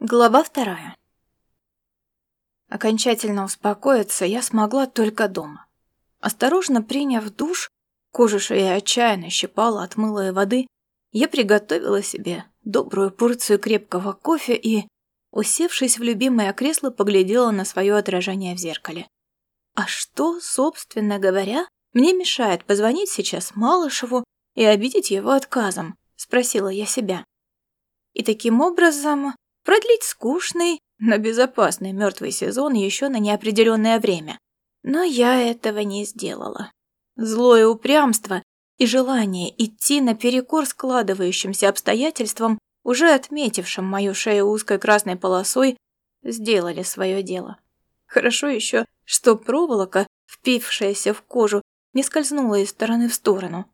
Глава вторая. Окончательно успокоиться я смогла только дома. Осторожно приняв душ, кожу шеи отчаянно щипала от мыла и воды, я приготовила себе добрую порцию крепкого кофе и, усевшись в любимое кресло, поглядела на свое отражение в зеркале. А что, собственно говоря, мне мешает позвонить сейчас Малышеву и обидеть его отказом? Спросила я себя. И таким образом продлить скучный, но безопасный мертвый сезон еще на неопределенное время. Но я этого не сделала. Злое упрямство и желание идти наперекор складывающимся обстоятельствам, уже отметившим мою шею узкой красной полосой, сделали свое дело. Хорошо еще, что проволока, впившаяся в кожу, не скользнула из стороны в сторону.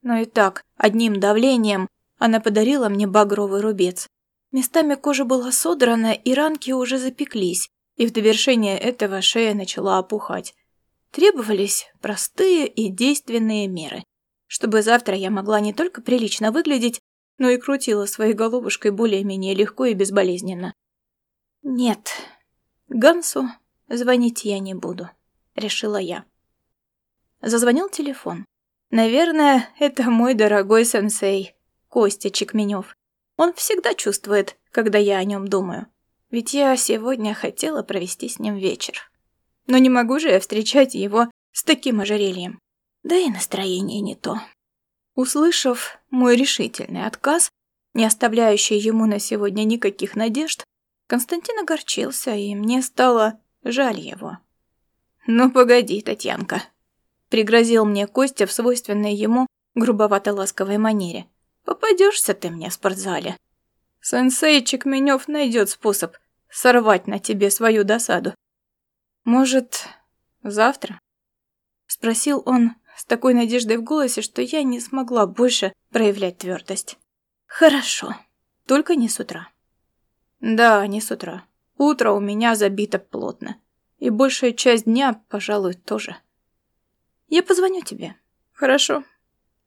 Но и так, одним давлением, она подарила мне багровый рубец. Местами кожа была содрана, и ранки уже запеклись, и в довершение этого шея начала опухать. Требовались простые и действенные меры, чтобы завтра я могла не только прилично выглядеть, но и крутила своей головушкой более-менее легко и безболезненно. «Нет, Гансу звонить я не буду», — решила я. Зазвонил телефон. Наверное, это мой дорогой сенсей, Костя Чекменев. Он всегда чувствует, когда я о нем думаю. Ведь я сегодня хотела провести с ним вечер. Но не могу же я встречать его с таким ожерельем. Да и настроение не то. Услышав мой решительный отказ, не оставляющий ему на сегодня никаких надежд, Константин огорчился, и мне стало жаль его. «Ну погоди, Татьянка», — пригрозил мне Костя в свойственной ему грубовато-ласковой манере. Попадешься ты мне в спортзале. Сенсей Чекменев найдет способ сорвать на тебе свою досаду. Может, завтра? Спросил он с такой надеждой в голосе, что я не смогла больше проявлять твердость. Хорошо, только не с утра. Да, не с утра. Утро у меня забито плотно. И большая часть дня, пожалуй, тоже. Я позвоню тебе. Хорошо.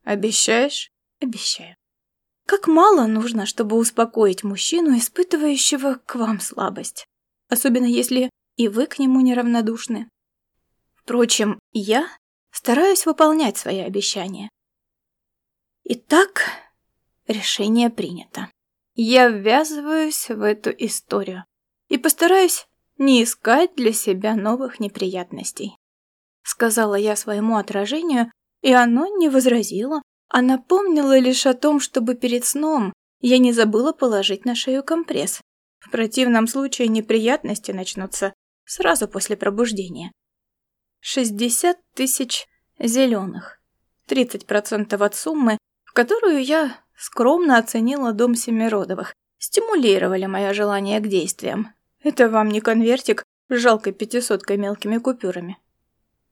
Обещаешь? Обещаю. Как мало нужно, чтобы успокоить мужчину, испытывающего к вам слабость. Особенно если и вы к нему неравнодушны. Впрочем, я стараюсь выполнять свои обещания. Итак, решение принято. Я ввязываюсь в эту историю и постараюсь не искать для себя новых неприятностей. Сказала я своему отражению, и оно не возразило, а напомнила лишь о том, чтобы перед сном я не забыла положить на шею компресс. В противном случае неприятности начнутся сразу после пробуждения. 60 тысяч зеленых. 30% от суммы, в которую я скромно оценила дом Семиродовых, стимулировали мое желание к действиям. Это вам не конвертик с жалкой пятисоткой мелкими купюрами.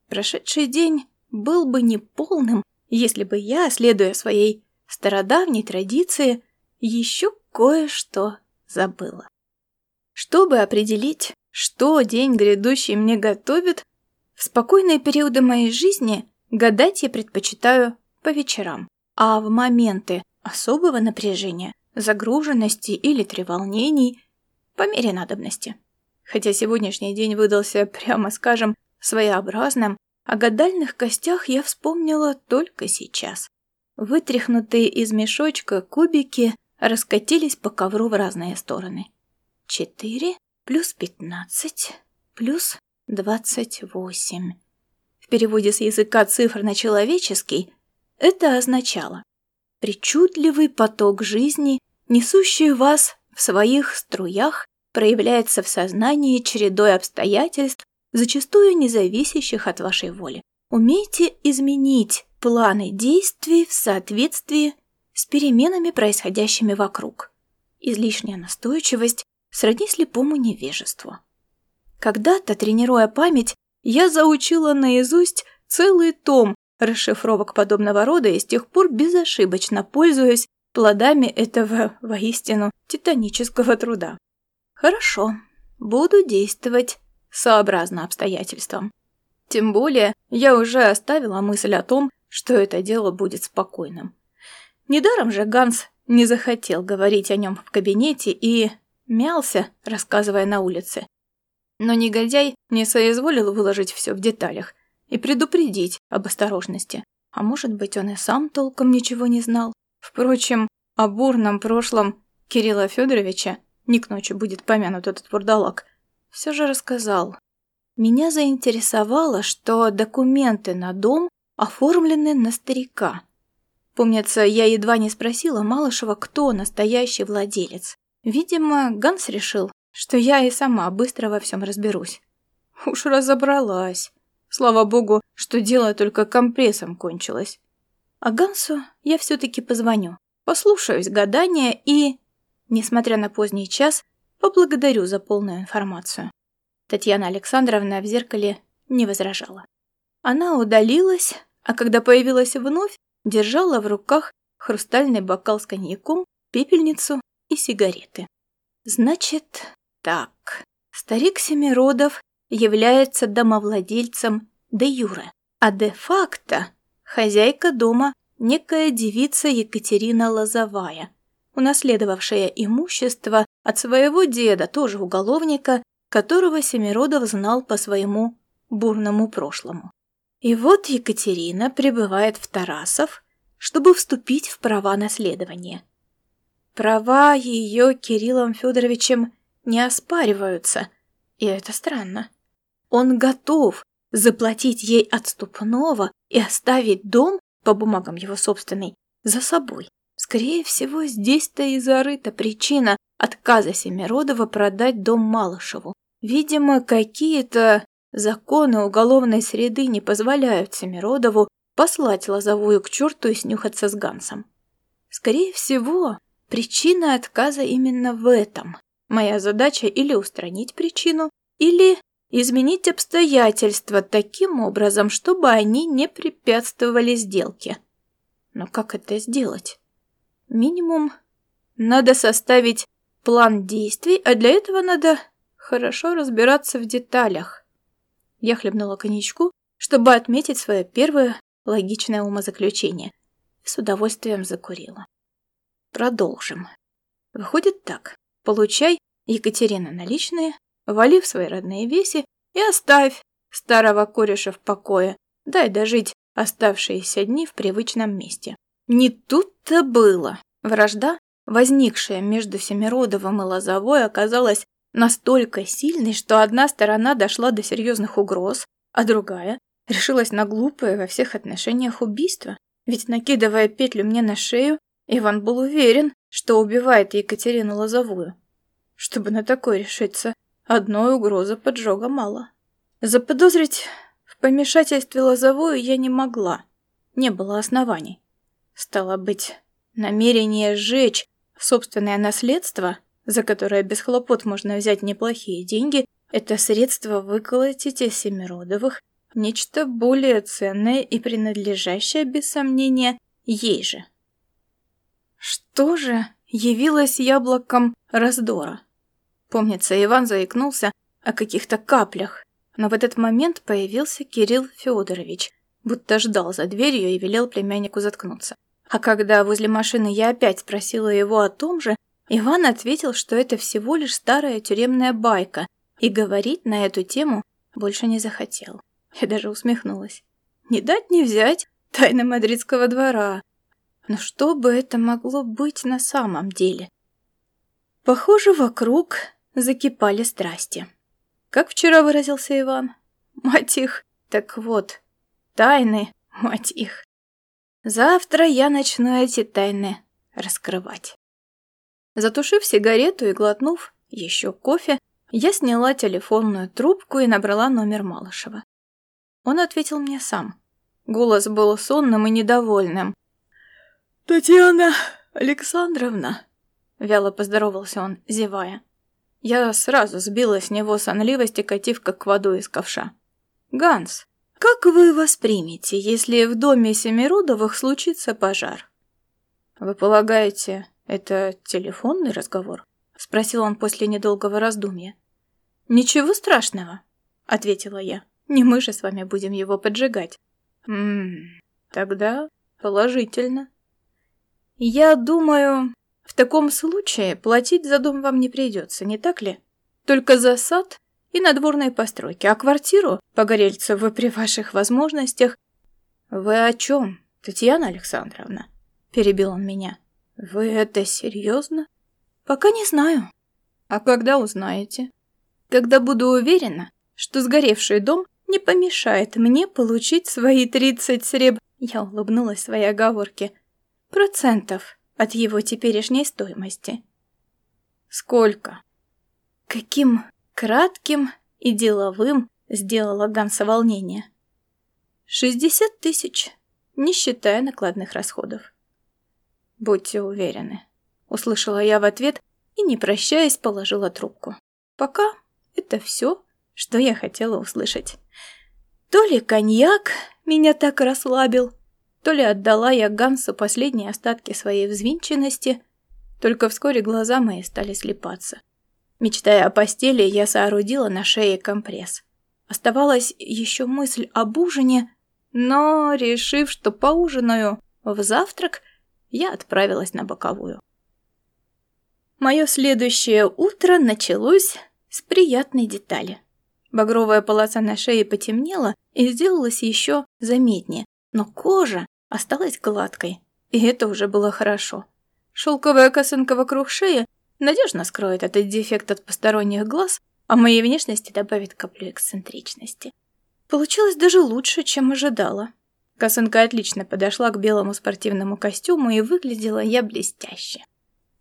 Прошедший день был бы неполным, если бы я, следуя своей стародавней традиции, еще кое-что забыла. Чтобы определить, что день грядущий мне готовит, в спокойные периоды моей жизни гадать я предпочитаю по вечерам, а в моменты особого напряжения, загруженности или треволнений по мере надобности. Хотя сегодняшний день выдался, прямо скажем, своеобразным, о гадальных костях я вспомнила только сейчас. Вытряхнутые из мешочка кубики раскатились по ковру в разные стороны. Четыре плюс пятнадцать плюс двадцать восемь. В переводе с языка цифр на человеческий это означало причудливый поток жизни, несущий вас в своих струях, проявляется в сознании чередой обстоятельств, зачастую не зависящих от вашей воли. Умейте изменить планы действий в соответствии с переменами, происходящими вокруг. Излишняя настойчивость сродни слепому невежеству. Когда-то, тренируя память, я заучила наизусть целый том расшифровок подобного рода и с тех пор безошибочно пользуюсь плодами этого воистину титанического труда. Хорошо, буду действовать сообразно обстоятельствам. Тем более, я уже оставила мысль о том, что это дело будет спокойным. Недаром же Ганс не захотел говорить о нем в кабинете и мялся, рассказывая на улице. Но негодяй не соизволил выложить все в деталях и предупредить об осторожности. А может быть, он и сам толком ничего не знал. Впрочем, о бурном прошлом Кирилла Федоровича, не ночи будет помянут этот бурдалак, все же рассказал. Меня заинтересовало, что документы на дом оформлены на старика. Помнится, я едва не спросила Малышева, кто настоящий владелец. Видимо, Ганс решил, что я и сама быстро во всем разберусь. Уж разобралась. Слава богу, что дело только компрессом кончилось. А Гансу я все-таки позвоню, послушаюсь гадания и, несмотря на поздний час, поблагодарю за полную информацию. Татьяна Александровна в зеркале не возражала. Она удалилась, а когда появилась вновь, держала в руках хрустальный бокал с коньяком, пепельницу и сигареты. Значит, так, старик Семиродов является домовладельцем де юре, а де-факто хозяйка дома некая девица Екатерина Лозовая, унаследовавшая имущество от своего деда, тоже уголовника, которого Семиродов знал по своему бурному прошлому. И вот Екатерина прибывает в Тарасов, чтобы вступить в права наследования. Права ее Кириллом Федоровичем не оспариваются, и это странно. Он готов заплатить ей отступного и оставить дом, по бумагам его собственной, за собой. Скорее всего, здесь-то и зарыта причина отказа Семиродова продать дом Малышеву. Видимо, какие-то законы уголовной среды не позволяют Семиродову послать Лозовую к черту и снюхаться с Гансом. Скорее всего, причина отказа именно в этом. Моя задача или устранить причину, или изменить обстоятельства таким образом, чтобы они не препятствовали сделке. Но как это сделать? Минимум, надо составить план действий, а для этого надо хорошо разбираться в деталях. Я хлебнула коньячку, чтобы отметить свое первое логичное умозаключение. И с удовольствием закурила. Продолжим. Выходит так. Получай, Екатерина, наличные, вали в свои родные веси и оставь старого кореша в покое. Дай дожить оставшиеся дни в привычном месте. Не тут-то было. Вражда, возникшая между Семиродовым и Лозовой, оказалась настолько сильной, что одна сторона дошла до серьезных угроз, а другая решилась на глупое во всех отношениях убийство. Ведь, накидывая петлю мне на шею, Иван был уверен, что убивает Екатерину Лозовую. Чтобы на такое решиться, одной угрозы поджога мало. Заподозрить в помешательстве Лозовую я не могла. Не было оснований. Стало быть, намерение сжечь собственное наследство, за которое без хлопот можно взять неплохие деньги, это средство выколотить из Семиродовых нечто более ценное и принадлежащее, без сомнения, ей же. Что же явилось яблоком раздора? Помнится, Иван заикнулся о каких-то каплях, но в этот момент появился Кирилл Федорович, будто ждал за дверью и велел племяннику заткнуться. А когда возле машины я опять спросила его о том же, Иван ответил, что это всего лишь старая тюремная байка, и говорить на эту тему больше не захотел. Я даже усмехнулась. Не дать не взять тайны мадридского двора. Но что бы это могло быть на самом деле? Похоже, вокруг закипали страсти. Как вчера выразился Иван? Мать их. Так вот, тайны, мать их. Завтра я начну эти тайны раскрывать. Затушив сигарету и глотнув еще кофе, я сняла телефонную трубку и набрала номер Малышева. Он ответил мне сам. Голос был сонным и недовольным. «Татьяна Александровна!» Вяло поздоровался он, зевая. Я сразу сбила с него сонливость и катив как воду из ковша. «Ганс, как вы воспримете, если в доме Семирудовых случится пожар?» «Вы полагаете, это телефонный разговор?» — спросил он после недолгого раздумья. «Ничего страшного», — ответила я. «Не мы же с вами будем его поджигать». «Ммм, тогда положительно». «Я думаю, в таком случае платить за дом вам не придется, не так ли? Только за сад и надворные постройки, а квартиру, Погорельцеву, при ваших возможностях... Вы о чем, Татьяна Александровна? Перебил он меня. Вы это серьезно? Пока не знаю. А когда узнаете? Когда буду уверена, что сгоревший дом не помешает мне получить свои тридцать среб... Я улыбнулась своей оговорке. Процентов от его теперешней стоимости. Сколько? Каким кратким и деловым сделала Ганса волнение. Шестьдесят тысяч, не считая накладных расходов. Будьте уверены, услышала я в ответ и, не прощаясь, положила трубку. Пока это все, что я хотела услышать. То ли коньяк меня так расслабил, то ли отдала я Гансу последние остатки своей взвинченности, только вскоре глаза мои стали слепаться. Мечтая о постели, я соорудила на шее компресс. Оставалась еще мысль об ужине, но, решив, что поужинаю в завтрак, я отправилась на боковую. Мое следующее утро началось с приятной детали. Багровая полоса на шее потемнела и сделалась еще заметнее, но кожа осталась гладкой, и это уже было хорошо. Шелковая косынка вокруг шеи надежно скроет этот дефект от посторонних глаз, а моей внешности добавит каплю эксцентричности. Получилось даже лучше, чем ожидала. Косынка отлично подошла к белому спортивному костюму и выглядела я блестяще.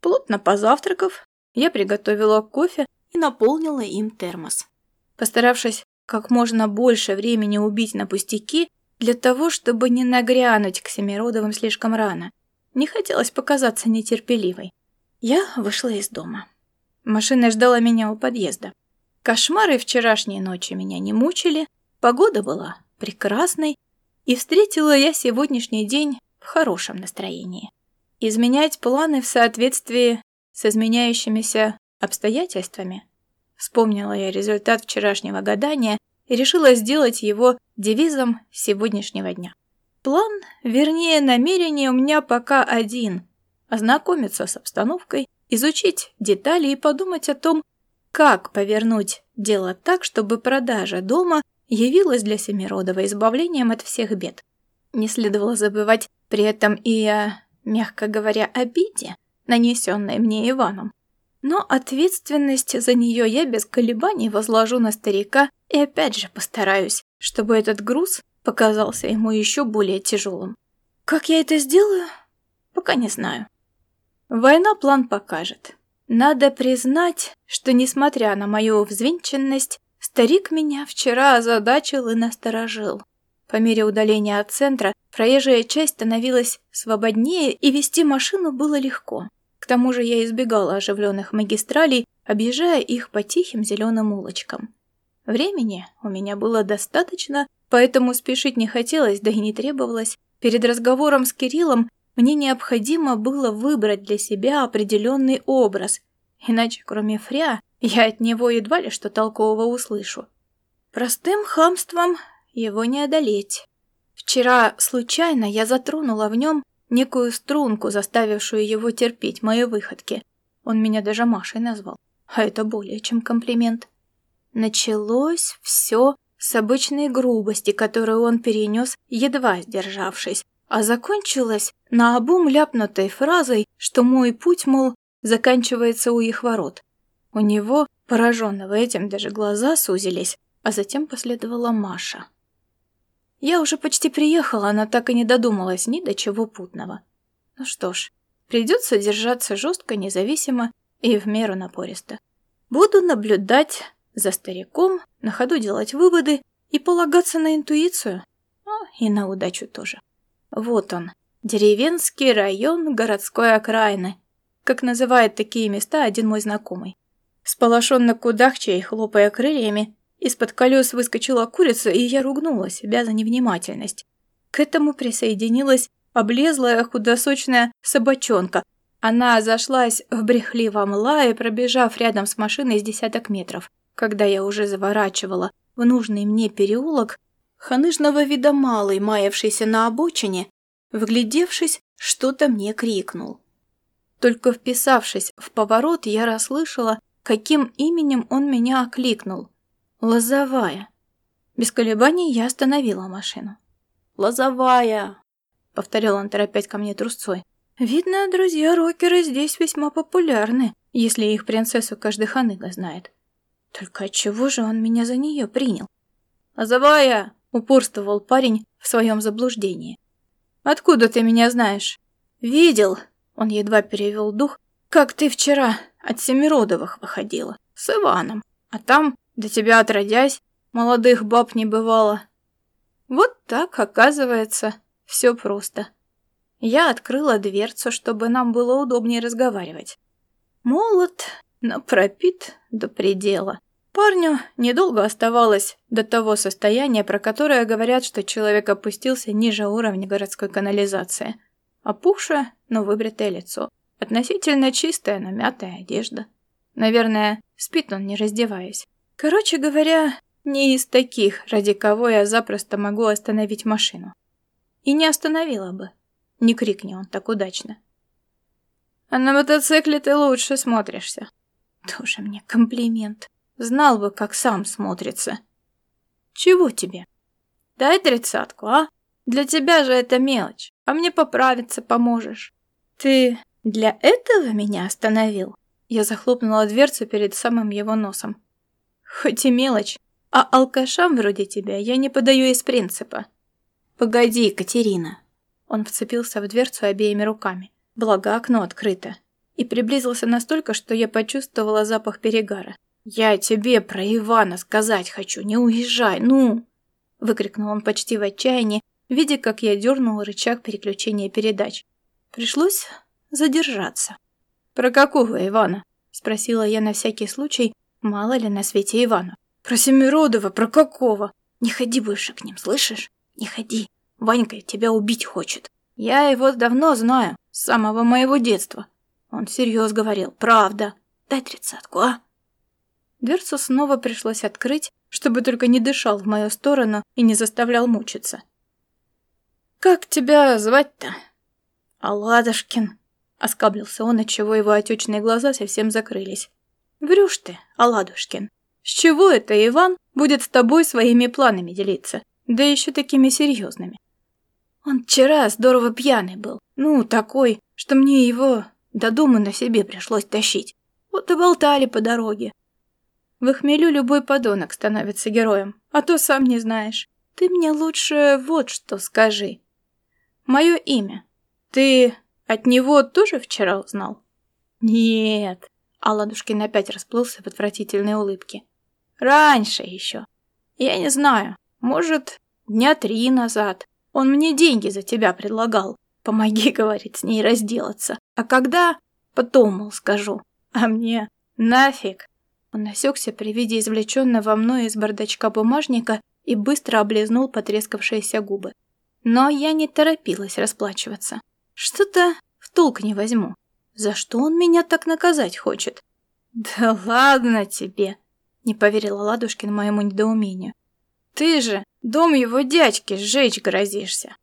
Плотно позавтракав, я приготовила кофе и наполнила им термос. Постаравшись как можно больше времени убить на пустяки, для того, чтобы не нагрянуть к Семиродовым слишком рано. Не хотелось показаться нетерпеливой. Я вышла из дома. Машина ждала меня у подъезда. Кошмары вчерашней ночи меня не мучили, погода была прекрасной, и встретила я сегодняшний день в хорошем настроении. Изменять планы в соответствии с изменяющимися обстоятельствами. Вспомнила я результат вчерашнего гадания и решила сделать его девизом сегодняшнего дня. План, вернее намерение у меня пока один – ознакомиться с обстановкой, изучить детали и подумать о том, как повернуть дело так, чтобы продажа дома явилась для Семиродова избавлением от всех бед. Не следовало забывать при этом и о мягко говоря, обиде, нанесенной мне Иваном. Но ответственность за нее я без колебаний возложу на старика и опять же постараюсь, чтобы этот груз показался ему еще более тяжелым. Как я это сделаю? Пока не знаю. Война план покажет. Надо признать, что, несмотря на мою взвинченность, старик меня вчера озадачил и насторожил. По мере удаления от центра проезжая часть становилась свободнее, и вести машину было легко. К тому же я избегала оживленных магистралей, объезжая их по тихим зеленым улочкам. Времени у меня было достаточно, поэтому спешить не хотелось, да и не требовалось. Перед разговором с Кириллом мне необходимо было выбрать для себя определенный образ, иначе кроме фря я от него едва ли что толкового услышу. Простым хамством его не одолеть. Вчера случайно я затронула в нем некую струнку, заставившую его терпеть мои выходки. Он меня даже Машей назвал, а это более чем комплимент. Началось все с обычной грубости, которую он перенес, едва сдержавшись, а закончилось наобум ляпнутой фразой, что мой путь, мол, заканчивается у их ворот. У него, пораженного этим, даже глаза сузились, а затем последовала Маша. Я уже почти приехала, но так и не додумалась ни до чего путного. Ну что ж, придется держаться жестко, независимо и в меру напористо. Буду наблюдать за стариком, на ходу делать выводы и полагаться на интуицию, ну и на удачу тоже. Вот он, деревенский район городской окраины, как называет такие места один мой знакомый. Сполошенно кудахча и хлопая крыльями, из-под колес выскочила курица, и я ругнула себя за невнимательность. К этому присоединилась облезлая худосочная собачонка. Она зашлась в брехливом лае, пробежав рядом с машиной с десяток метров. Когда я уже заворачивала в нужный мне переулок, ханыжного вида малый, маявшийся на обочине, вглядевшись, что-то мне крикнул. Только вписавшись в поворот, я расслышала, каким именем он меня окликнул. Лозовая. Без колебаний я остановила машину. «Лозовая!» — повторил он, торопясь ко мне трусцой. «Видно, друзья-рокеры здесь весьма популярны, если их принцессу каждый ханыга знает. Только отчего же он меня за нее принял?» «Лозовая!» — упорствовал парень в своем заблуждении. «Откуда ты меня знаешь?» «Видел!» — он едва перевел дух. «Как ты вчера от Семиродовых выходила, с Иваном, а там, до тебя отродясь, молодых баб не бывало». Вот так, оказывается, все просто. Я открыла дверцу, чтобы нам было удобнее разговаривать. Молод, но пропит до предела. Парню недолго оставалось до того состояния, про которое говорят, что человек опустился ниже уровня городской канализации. Опухшее, но выбритое лицо. Относительно чистая, но мятая одежда. Наверное, спит он, не раздеваясь. Короче говоря, не из таких, ради кого я запросто могу остановить машину. И не остановила бы. Не крикни он так удачно. А на мотоцикле ты лучше смотришься. Тоже мне комплимент. Знал бы, как сам смотрится. Чего тебе? Дай тридцатку, а? Для тебя же это мелочь, а мне поправиться поможешь. Ты для этого меня остановил? Я захлопнула дверцу перед самым его носом. Хоть и мелочь, а алкашам вроде тебя я не подаю из принципа. Погоди, Катерина. Он вцепился в дверцу обеими руками, благо окно открыто, и приблизился настолько, что я почувствовала запах перегара. «Я тебе про Ивана сказать хочу, не уезжай, ну!» Выкрикнул он почти в отчаянии, видя, как я дернула рычаг переключения передач. Пришлось задержаться. «Про какого Ивана?» — спросила я на всякий случай, мало ли на свете Ивана. «Про Семиродова, про какого? Не ходи больше к ним, слышишь? Не ходи. Ванька тебя убить хочет. Я его давно знаю, с самого моего детства». Он всерьез говорил, «Правда. Дай тридцатку, а?» Дверцу снова пришлось открыть, чтобы только не дышал в мою сторону и не заставлял мучиться. «Как тебя звать-то?» «Аладушкин», — оскаблился он, отчего его отечные глаза совсем закрылись. «Врешь ты, Аладушкин. С чего это Иван будет с тобой своими планами делиться? Да еще такими серьезными. Он вчера здорово пьяный был. Ну, такой, что мне его до дома на себе пришлось тащить. Вот и болтали по дороге. В хмелю любой подонок становится героем, а то сам не знаешь. Ты мне лучше вот что скажи. Мое имя. Ты от него тоже вчера узнал? Нет. Аладушкин опять расплылся в отвратительной улыбке. Раньше еще. Я не знаю, может, дня три назад. Он мне деньги за тебя предлагал. Помоги, говорит, с ней разделаться. А когда? Потом, мол, скажу. А мне нафиг. Он осекся при виде извлеченного мной из бардачка бумажника и быстро облизнул потрескавшиеся губы. Но я не торопилась расплачиваться. Что-то в толк не возьму. За что он меня так наказать хочет? Да ладно тебе, не поверила Ладушкин моему недоумению. «Ты же дом его дядьки сжечь грозишься!»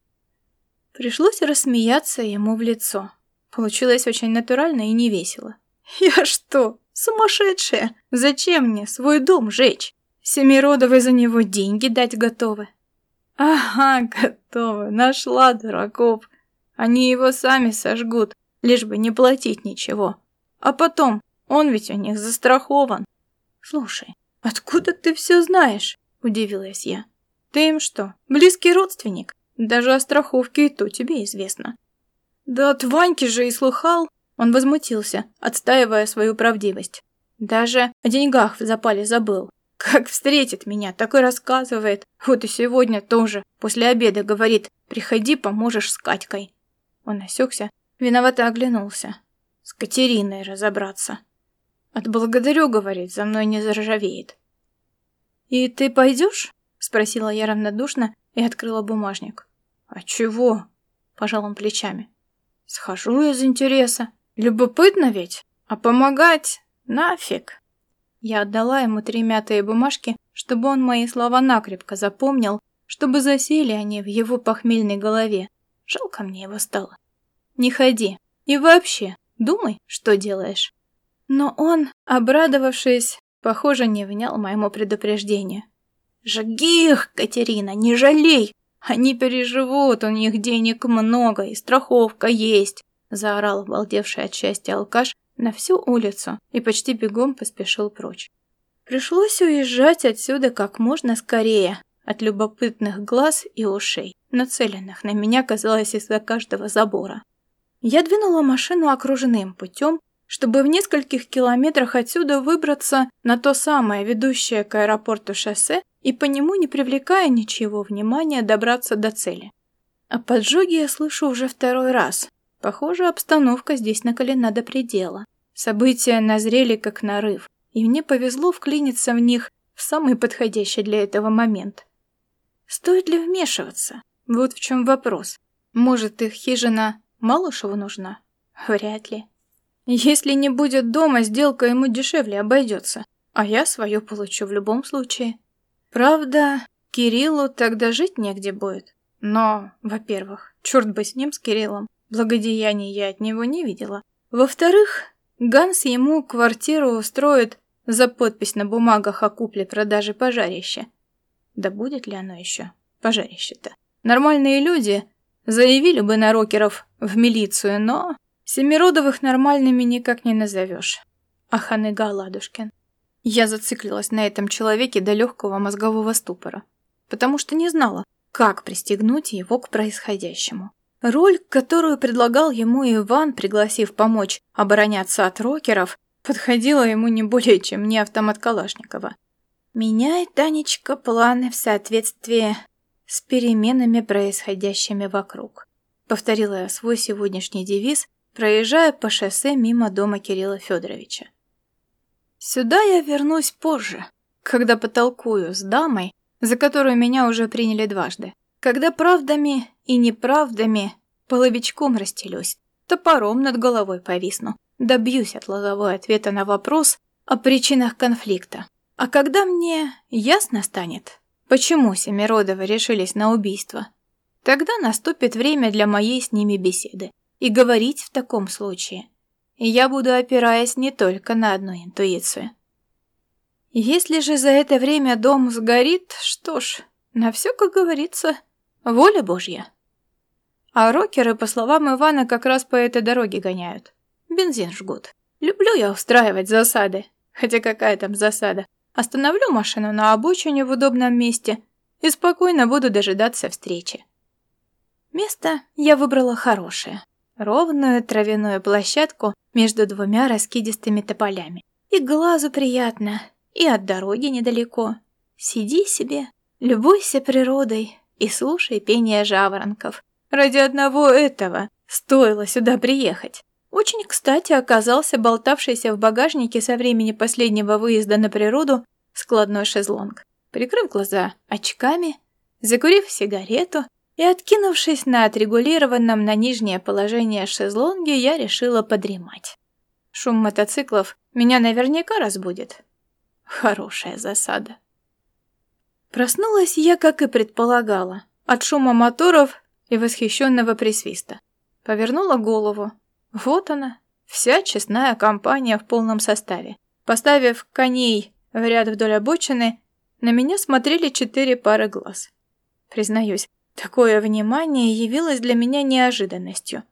Пришлось рассмеяться ему в лицо. Получилось очень натурально и невесело. «Я что, сумасшедшая? Зачем мне свой дом жечь? Семиродовой за него деньги дать готовы?» «Ага, готовы, нашла дураков. Они его сами сожгут, лишь бы не платить ничего. А потом, он ведь у них застрахован. «Слушай, откуда ты все знаешь?» – удивилась я. «Ты им что, близкий родственник? Даже о страховке и то тебе известно». «Да от Ваньки же и слыхал!» Он возмутился, отстаивая свою правдивость. Даже о деньгах в запале забыл. Как встретит меня, так и рассказывает. Вот и сегодня тоже, после обеда, говорит, приходи, поможешь с Катькой. Он осекся, виновато оглянулся. С Катериной разобраться. «Отблагодарю, — говорит, — за мной не заржавеет». «И ты пойдешь?» — спросила я равнодушно и открыла бумажник. «А чего?» — пожал он плечами. «Схожу из интереса. Любопытно ведь? А помогать? Нафиг!» Я отдала ему три мятые бумажки, чтобы он мои слова накрепко запомнил, чтобы засели они в его похмельной голове. Жалко мне его стало. «Не ходи. И вообще, Думай, что делаешь». Но он, обрадовавшись, похоже, не внял моему предупреждению. «Жги их, Катерина, не жалей! Они переживут, у них денег много и страховка есть!» Заорал обалдевший от счастья алкаш на всю улицу и почти бегом поспешил прочь. Пришлось уезжать отсюда как можно скорее, от любопытных глаз и ушей, нацеленных на меня, казалось, из-за каждого забора. Я двинула машину окружным путем, чтобы в нескольких километрах отсюда выбраться на то самое ведущее к аэропорту шоссе и по нему, не привлекая ничего внимания, добраться до цели. О поджоге я слышу уже второй раз. Похоже, обстановка здесь накалена до предела. События назрели как нарыв, и мне повезло вклиниться в них в самый подходящий для этого момент. Стоит ли вмешиваться? Вот в чем вопрос. Может, их хижина Малышеву нужна? Вряд ли. Если не будет дома, сделка ему дешевле обойдется, а я свое получу в любом случае. Правда, Кириллу тогда жить негде будет. Но, во-первых, черт бы с ним, с Кириллом, благодеяний я от него не видела. Во-вторых, Ганс ему квартиру устроит за подпись на бумагах о купле-продаже пожарища. Да будет ли оно еще пожарище-то? Нормальные люди заявили бы на рокеров в милицию, но семиродовых нормальными никак не назовешь. Аханыга Ладушкин. Я зациклилась на этом человеке до легкого мозгового ступора, потому что не знала, как пристегнуть его к происходящему. Роль, которую предлагал ему Иван, пригласив помочь обороняться от рокеров, подходила ему не более, чем мне автомат Калашникова. Меняй, Танечка, планы в соответствии с переменами, происходящими вокруг. Повторила я свой сегодняшний девиз, проезжая по шоссе мимо дома Кирилла Федоровича. Сюда я вернусь позже, когда потолкую с дамой, за которую меня уже приняли дважды. Когда правдами и неправдами половичком расстелюсь, топором над головой повисну, добьюсь от лозовой ответа на вопрос о причинах конфликта. А когда мне ясно станет, почему Семиродовы решились на убийство, тогда наступит время для моей с ними беседы. И говорить в таком случае я буду опираясь не только на одну интуицию. Если же за это время дом сгорит, что ж, на все, как говорится, Воля Божья. А рокеры, по словам Ивана, как раз по этой дороге гоняют. Бензин жгут. Люблю я устраивать засады. Хотя какая там засада? Остановлю машину на обочине в удобном месте и спокойно буду дожидаться встречи. Место я выбрала хорошее. Ровную травяную площадку между двумя раскидистыми тополями. И глазу приятно, и от дороги недалеко. Сиди себе, любуйся природой, и слушай пение жаворонков. Ради одного этого стоило сюда приехать. Очень кстати оказался болтавшийся в багажнике со времени последнего выезда на природу складной шезлонг. Прикрыв глаза очками, закурив сигарету и откинувшись на отрегулированном на нижнее положение шезлонге, я решила подремать. Шум мотоциклов меня наверняка разбудит. Хорошая засада. Проснулась я, как и предполагала, от шума моторов и восхищенного присвиста. Повернула голову. Вот она, вся честная компания в полном составе. Поставив коней в ряд вдоль обочины, на меня смотрели четыре пары глаз. Признаюсь, такое внимание явилось для меня неожиданностью.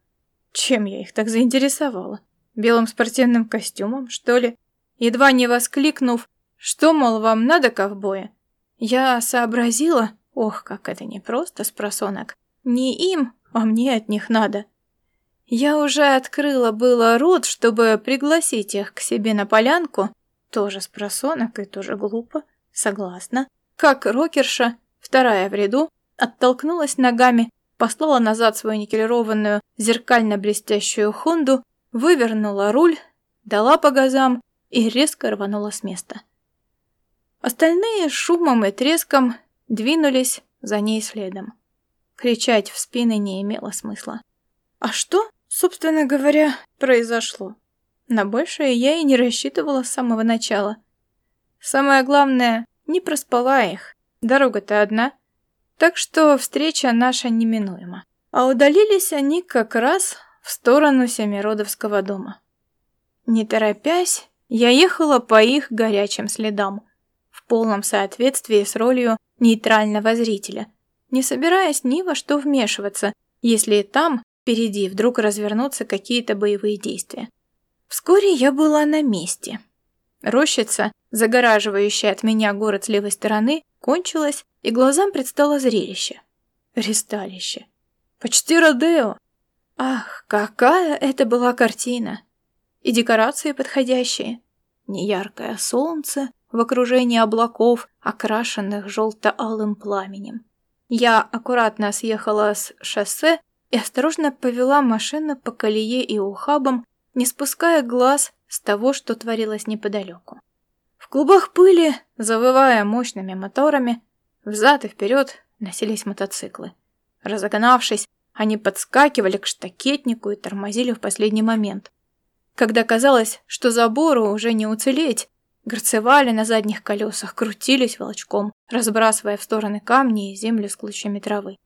Чем я их так заинтересовала? Белым спортивным костюмом, что ли? Едва не воскликнув, что, мол, вам надо, ковбоя? Я сообразила, ох, как это непросто с просонок. Не им, а мне от них надо. Я уже открыла было рот, чтобы пригласить их к себе на полянку, тоже с просонок и тоже глупо, согласна. Как рокерша, вторая в ряду, оттолкнулась ногами, послала назад свою никелированную зеркально-блестящую Хонду, вывернула руль, дала по газам и резко рванула с места. Остальные шумом и треском двинулись за ней следом. Кричать в спины не имело смысла. А что, собственно говоря, произошло? На большее я и не рассчитывала с самого начала. Самое главное, не проспала их. Дорога-то одна. Так что встреча наша неминуема. А удалились они как раз в сторону Семиродовского дома. Не торопясь, я ехала по их горячим следам, полном соответствии с ролью нейтрального зрителя, не собираясь ни во что вмешиваться, если там, впереди, вдруг развернутся какие-то боевые действия. Вскоре я была на месте. Рощица, загораживающая от меня город с левой стороны, кончилась, и глазам предстало зрелище. Ристалище. Почти Родео. Ах, какая это была картина! И декорации подходящие. Неяркое солнце в окружении облаков, окрашенных желто-алым пламенем. Я аккуратно съехала с шоссе и осторожно повела машину по колее и ухабам, не спуская глаз с того, что творилось неподалеку. В клубах пыли, завывая мощными моторами, взад и вперед носились мотоциклы. Разогнавшись, они подскакивали к штакетнику и тормозили в последний момент. Когда казалось, что забору уже не уцелеть, горцевали на задних колесах, крутились волчком, разбрасывая в стороны камни и землю с клочьями травы.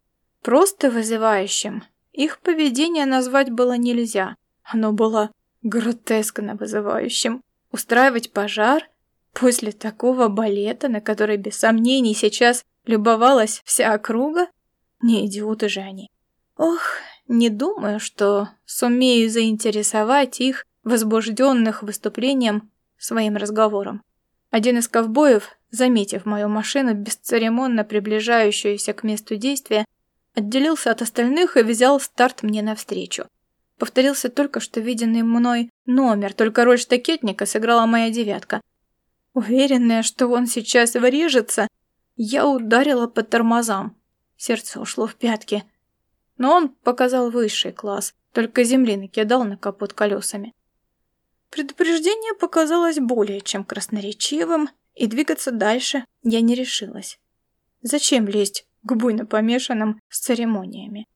Просто вызывающим их поведение назвать было нельзя. Оно было гротескно вызывающим. Устраивать пожар после такого балета, на который без сомнений сейчас любовалась вся округа? Не идиоты же они. Ох, не думаю, что сумею заинтересовать их, возбужденных выступлением, своим разговором. Один из ковбоев, заметив мою машину, бесцеремонно приближающуюся к месту действия, отделился от остальных и взял старт мне навстречу. Повторился только что виденный мной номер, только роль штакетника сыграла моя девятка. Уверенная, что он сейчас врежется, я ударила по тормозам. Сердце ушло в пятки. Но он показал высший класс, только земли накидал на капот колесами. Предупреждение показалось более чем красноречивым, и двигаться дальше я не решилась. Зачем лезть к буйно помешанным с церемониями?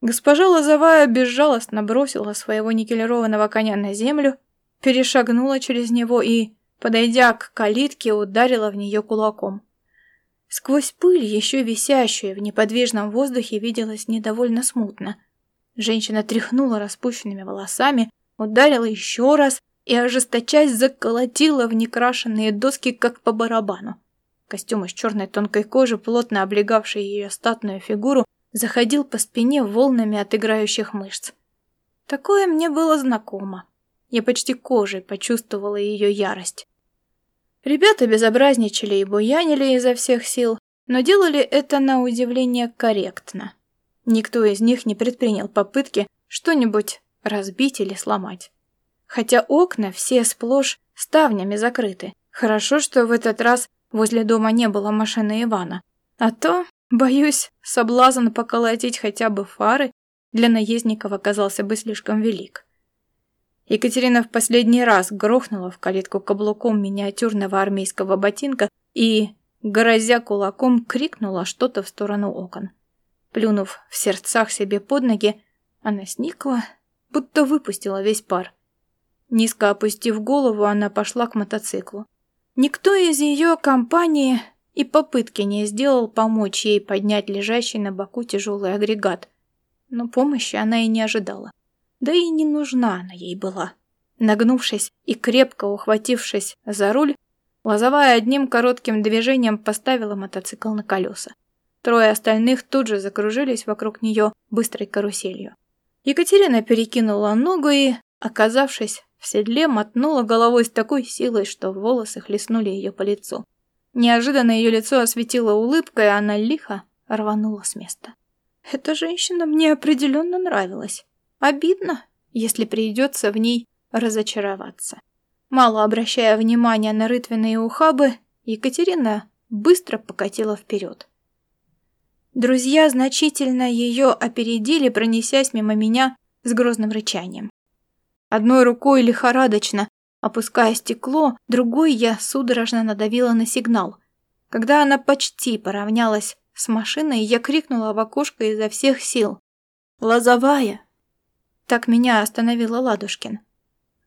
Госпожа Лозовая безжалостно бросила своего никелированного коня на землю, перешагнула через него и, подойдя к калитке, ударила в нее кулаком. Сквозь пыль, еще висящую в неподвижном воздухе, виделось недовольно смутно. Женщина тряхнула распущенными волосами, ударила еще раз и, ожесточаясь, заколотила в некрашенные доски, как по барабану. Костюм из черной тонкой кожи, плотно облегавший ее статную фигуру, заходил по спине волнами от играющих мышц. Такое мне было знакомо. Я почти кожей почувствовала ее ярость. Ребята безобразничали и буянили изо всех сил, но делали это на удивление корректно. Никто из них не предпринял попытки что-нибудь разбить или сломать. Хотя окна все сплошь ставнями закрыты. Хорошо, что в этот раз возле дома не было машины Ивана. А то, боюсь, соблазн поколотить хотя бы фары для наездников оказался бы слишком велик. Екатерина в последний раз грохнула в калитку каблуком миниатюрного армейского ботинка и, грозя кулаком, крикнула что-то в сторону окон. Плюнув в сердцах себе под ноги, она сникла будто выпустила весь пар. Низко опустив голову, она пошла к мотоциклу. Никто из ее компании и попытки не сделал помочь ей поднять лежащий на боку тяжелый агрегат. Но помощи она и не ожидала. Да и не нужна она ей была. Нагнувшись и крепко ухватившись за руль, Лозовая одним коротким движением поставила мотоцикл на колеса. Трое остальных тут же закружились вокруг нее быстрой каруселью. Екатерина перекинула ногу и, оказавшись в седле, мотнула головой с такой силой, что волосы хлестнули ее по лицу. Неожиданно ее лицо осветила улыбка, и она лихо рванула с места. Эта женщина мне определенно нравилась. Обидно, если придется в ней разочароваться. Мало обращая внимания на рытвенные ухабы, Екатерина быстро покатила вперед. Друзья значительно ее опередили, пронесясь мимо меня с грозным рычанием. Одной рукой лихорадочно, опуская стекло, другой я судорожно надавила на сигнал. Когда она почти поравнялась с машиной, я крикнула в окошко изо всех сил. «Лозовая!» Так меня остановила Ладушкин.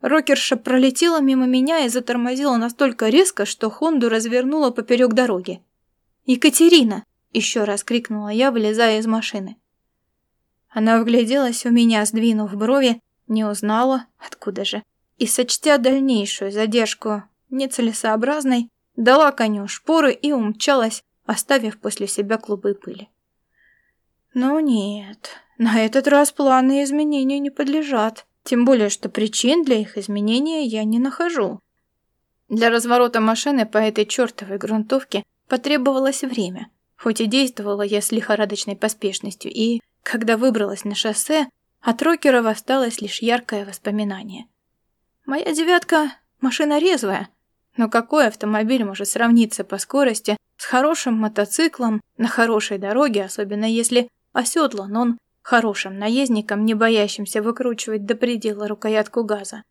Рокерша пролетела мимо меня и затормозила настолько резко, что Хонду развернула поперек дороги. «Екатерина!» Еще раз крикнула я, вылезая из машины. Она вгляделась у меня, сдвинув брови, не узнала, откуда же, и, сочтя дальнейшую задержку нецелесообразной, дала коню шпоры и умчалась, оставив после себя клубы пыли. Но нет, на этот раз планы изменению не подлежат, тем более, что причин для их изменения я не нахожу. Для разворота машины по этой чертовой грунтовке потребовалось время, хоть и действовала я с лихорадочной поспешностью, и, когда выбралась на шоссе, от рокеров осталось лишь яркое воспоминание. Моя девятка — машина резвая, но какой автомобиль может сравниться по скорости с хорошим мотоциклом на хорошей дороге, особенно если оседлан он хорошим наездником, не боящимся выкручивать до предела рукоятку газа.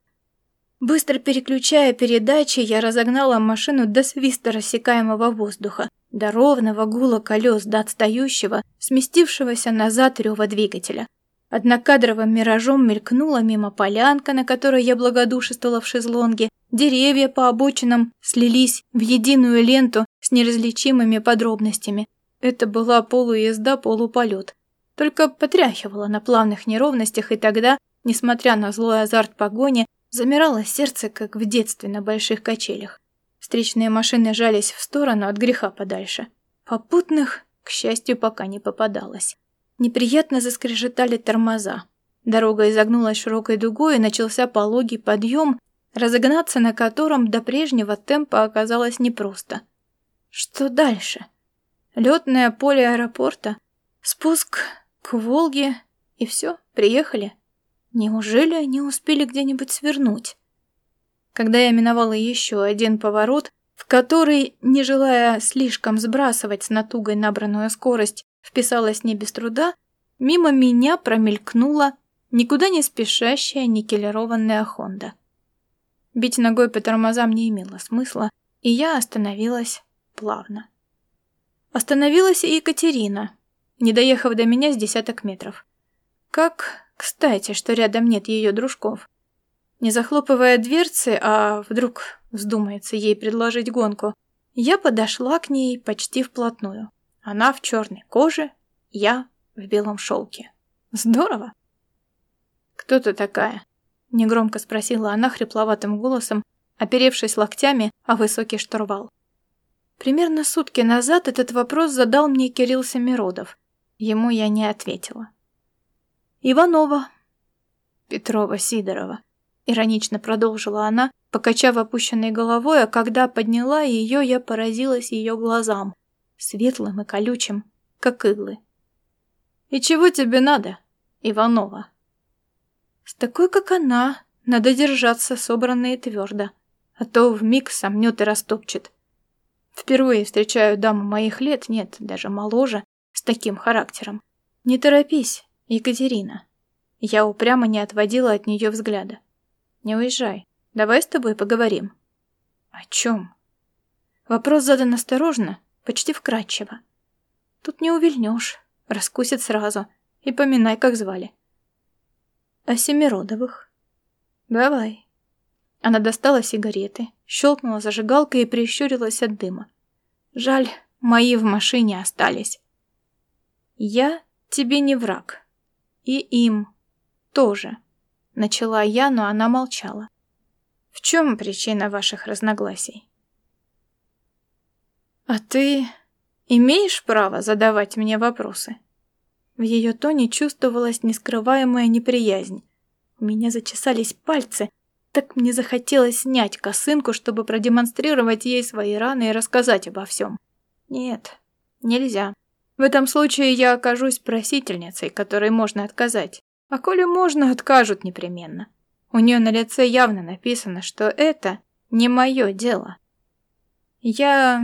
Быстро переключая передачи, я разогнала машину до свиста рассекаемого воздуха, до ровного гула колес, до отстающего, сместившегося назад рева двигателя. Однокадровым миражом мелькнула мимо полянка, на которой я благодушествовала в шезлонге, деревья по обочинам слились в единую ленту с неразличимыми подробностями. Это была полуезда, полуполет. Только потряхивала на плавных неровностях, и тогда, несмотря на злой азарт погони, замирало сердце, как в детстве на больших качелях. Встречные машины жались в сторону от греха подальше. Попутных, к счастью, пока не попадалось. Неприятно заскрежетали тормоза. Дорога изогнулась широкой дугой, и начался пологий подъем, разогнаться на котором до прежнего темпа оказалось непросто. Что дальше? Летное поле аэропорта, спуск к Волге, и все, приехали. Неужели не успели где-нибудь свернуть? Когда я миновала еще один поворот, в который, не желая слишком сбрасывать с натугой набранную скорость, вписалась не без труда, мимо меня промелькнула никуда не спешащая никелированная Хонда. Бить ногой по тормозам не имело смысла, и я остановилась плавно. Остановилась и Екатерина, не доехав до меня с десяток метров. Как кстати, что рядом нет ее дружков. Не захлопывая дверцы, а вдруг вздумается ей предложить гонку, я подошла к ней почти вплотную. Она в черной коже, я в белом шелке. Здорово. «Кто ты такая?» — негромко спросила она хрипловатым голосом, оперевшись локтями о высокий штурвал. Примерно сутки назад этот вопрос задал мне Кирилл Семиродов. Ему я не ответила. «Иванова». «Петрова-Сидорова», — иронично продолжила она, покачав опущенной головой, а когда подняла ее, я поразилась ее глазам, светлым и колючим, как иглы. «И чего тебе надо, Иванова?» «С такой, как она, надо держаться собранно и твердо, а то вмиг сомнет и растопчет. Впервые встречаю даму моих лет, нет, даже моложе, с таким характером. Не торопись, Екатерина. Я упрямо не отводила от нее взгляда. Не уезжай. Давай с тобой поговорим. О чем? Вопрос задан осторожно, почти вкрадчиво. Тут не увильнешь, раскусит сразу. И поминай, как звали. О Семиродовых. Давай. Она достала сигареты, щелкнула зажигалкой и прищурилась от дыма. Жаль, мои в машине остались. Я тебе не враг. И им тоже. Начала я, но она молчала. В чем причина ваших разногласий? А ты имеешь право задавать мне вопросы? В ее тоне чувствовалась нескрываемая неприязнь. У меня зачесались пальцы, так мне захотелось снять косынку, чтобы продемонстрировать ей свои раны и рассказать обо всем. Нет, нельзя. В этом случае я окажусь просительницей, которой можно отказать. А коли можно, откажут непременно. У нее на лице явно написано, что это не мое дело. Я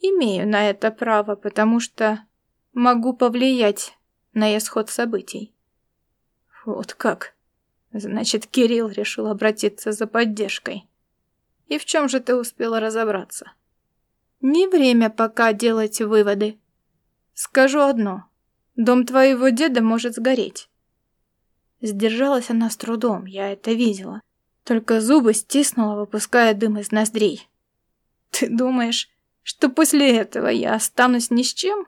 имею на это право, потому что могу повлиять на исход событий. Вот как? Значит, Кирилл решил обратиться за поддержкой. И в чем же ты успела разобраться? Не время пока делать выводы. Скажу одно. Дом твоего деда может сгореть. Сдержалась она с трудом, я это видела. Только зубы стиснула, выпуская дым из ноздрей. Ты думаешь, что после этого я останусь ни с чем?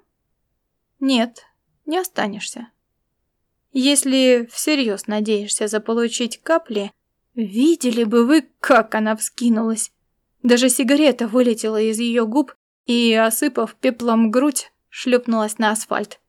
Нет, не останешься. Если всерьез надеешься заполучить капли, видели бы вы, как она вскинулась. Даже сигарета вылетела из ее губ и, осыпав пеплом грудь, шлепнулась на асфальт.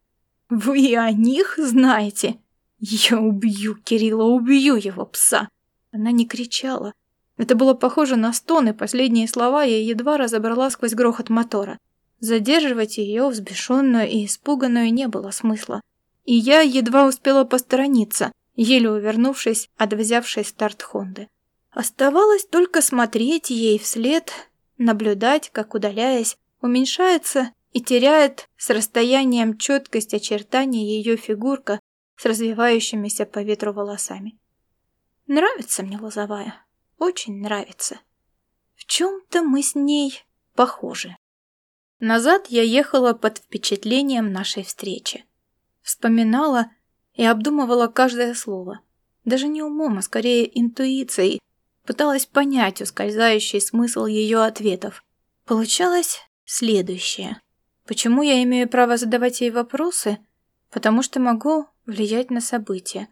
«Вы о них знаете? Я убью Кирилла, убью его, пса!» Она не кричала. Это было похоже на стоны, последние слова я едва разобрала сквозь грохот мотора. Задерживать ее, взбешенную и испуганную, не было смысла. И я едва успела посторониться, еле увернувшись от взявшей старт Хонды. Оставалось только смотреть ей вслед, наблюдать, как, удаляясь, уменьшается и теряет с расстоянием четкость очертаний ее фигурка с развивающимися по ветру волосами. Нравится мне лозовая, очень нравится. В чем-то мы с ней похожи. Назад я ехала под впечатлением нашей встречи. Вспоминала и обдумывала каждое слово. Даже не умом, а скорее интуицией. Пыталась понять ускользающий смысл ее ответов. Получалось следующее. Почему я имею право задавать ей вопросы? Потому что могу влиять на события.